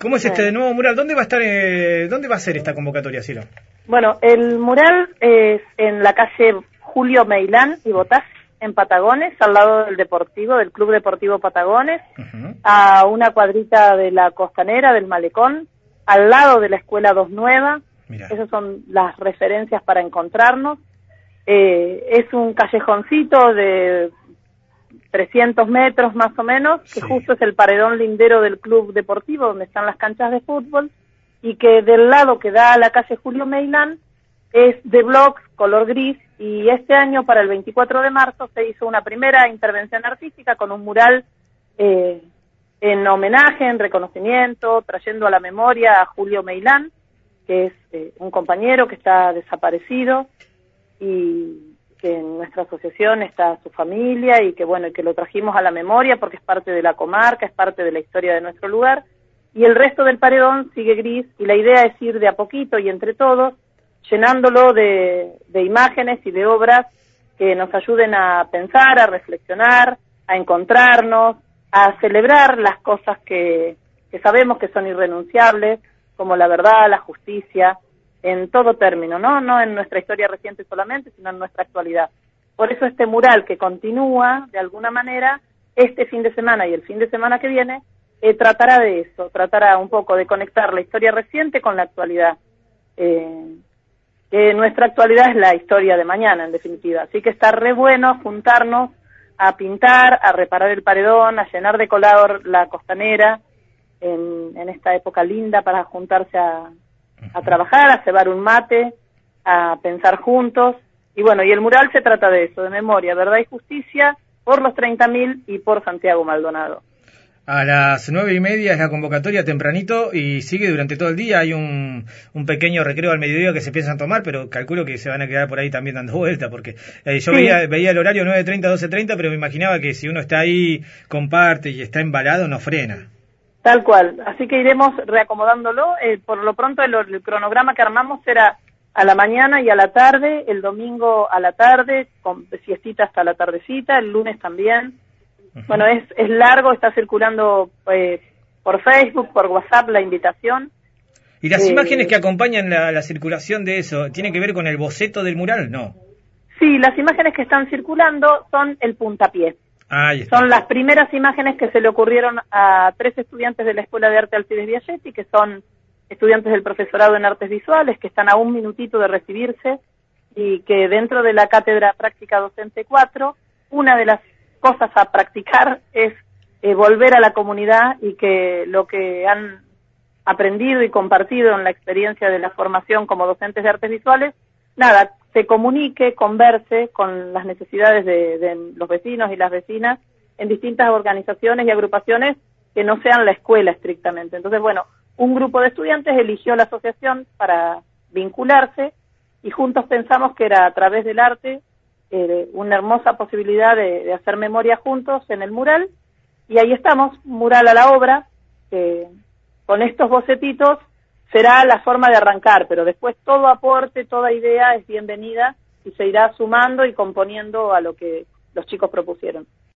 ¿Cómo es este nuevo mural? ¿Dónde va a estar, eh, dónde va a ser esta convocatoria, Ciro? Bueno, el mural es en la calle Julio Meilán y Botás, en Patagones, al lado del Deportivo, del Club Deportivo Patagones, a una cuadrita de la Costanera, del Malecón, al lado de la Escuela Dos Nueva. Esas son las referencias para encontrarnos. Eh, es un callejoncito de 300 metros más o menos, que justo es el paredón lindero del club deportivo donde están las canchas de fútbol, y que del lado que da a la calle Julio Meilán es de blocks, color gris, y este año, para el 24 de marzo, se hizo una primera intervención artística con un mural eh, en homenaje, en reconocimiento, trayendo a la memoria a Julio Meilán, que es eh, un compañero que está desaparecido y que en nuestra asociación está su familia y que bueno, y que lo trajimos a la memoria porque es parte de la comarca, es parte de la historia de nuestro lugar. Y el resto del paredón sigue gris y la idea es ir de a poquito y entre todos llenándolo de, de imágenes y de obras que nos ayuden a pensar, a reflexionar, a encontrarnos, a celebrar las cosas que, que sabemos que son irrenunciables, como la verdad, la justicia, en todo término, ¿no? No en nuestra historia reciente solamente, sino en nuestra actualidad. Por eso este mural que continúa, de alguna manera, este fin de semana y el fin de semana que viene, eh, tratará de eso, tratará un poco de conectar la historia reciente con la actualidad. Eh, que nuestra actualidad es la historia de mañana, en definitiva. Así que está re bueno juntarnos a pintar, a reparar el paredón, a llenar de color la costanera en, en esta época linda para juntarse a, a trabajar, a cebar un mate, a pensar juntos. Y bueno, y el mural se trata de eso, de memoria, verdad y justicia por los 30.000 y por Santiago Maldonado. A las nueve y media es la convocatoria tempranito y sigue durante todo el día. Hay un, un pequeño recreo al mediodía que se piensan tomar, pero calculo que se van a quedar por ahí también dando vuelta, porque eh, yo veía, veía el horario 9.30, 12.30, pero me imaginaba que si uno está ahí, comparte y está embalado, no frena. Tal cual. Así que iremos reacomodándolo. Eh, por lo pronto, el, cronograma que armamos será a la mañana y a la tarde, el domingo a la tarde, con siestita hasta la tardecita, el lunes también. Bueno, es, es largo, está circulando eh, por Facebook, por WhatsApp la invitación. ¿Y las eh, imágenes que acompañan la, la circulación de eso, tienen que ver con el boceto del mural? No. Sí, las imágenes que están circulando son el puntapié. Son las primeras imágenes que se le ocurrieron a tres estudiantes de la Escuela de Arte Alcides Viagetti, que son estudiantes del profesorado en artes visuales, que están a un minutito de recibirse y que dentro de la cátedra práctica docente 4, una de las cosas a practicar es eh, volver a la comunidad y que lo que han aprendido y compartido en la experiencia de la formación como docentes de artes visuales, nada, se comunique, converse con las necesidades de, los vecinos y las vecinas en distintas organizaciones y agrupaciones que no sean la escuela estrictamente. Entonces, bueno, un grupo de estudiantes eligió la asociación para vincularse y juntos pensamos que era a través del arte eh, una hermosa posibilidad de, hacer memoria juntos en el mural y ahí estamos, mural a la obra, con estos bocetitos será la forma de arrancar, pero después todo aporte, toda idea es bienvenida y se irá sumando y componiendo a lo que los chicos propusieron.